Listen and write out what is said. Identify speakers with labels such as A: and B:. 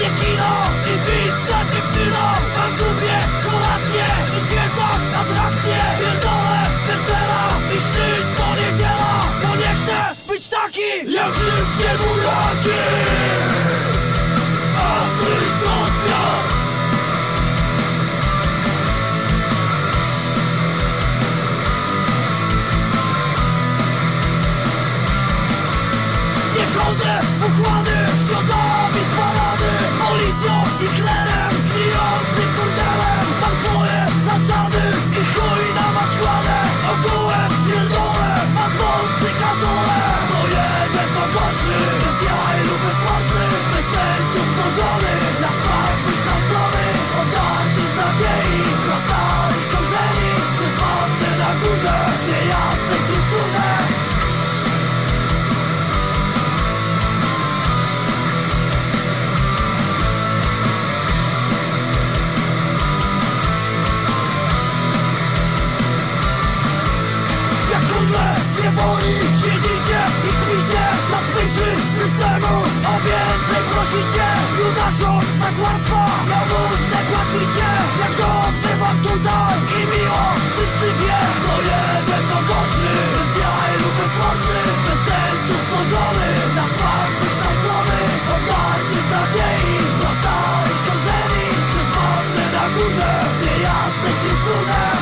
A: nie kino I bit za dziewczyną Mam w dupie kolację Przez świeca atrakcję Pierdolę wesela I szczyt co niedziela Bo nie chcę być taki Jak wszystkie buraki. A ty socjal Nie wchodzę w układy prosicie Judaszu, tak łatwo Na różne płacicie. Jak dobrze wam tutaj I miło w tym syfie To jeden to gorszy Bez jaj lub bez mocy Bez sensu stworzony. Na smak wykształcony Odarty z nadziei Prostali korzeni. Przez bandę na górze Niejasnej strukturze Które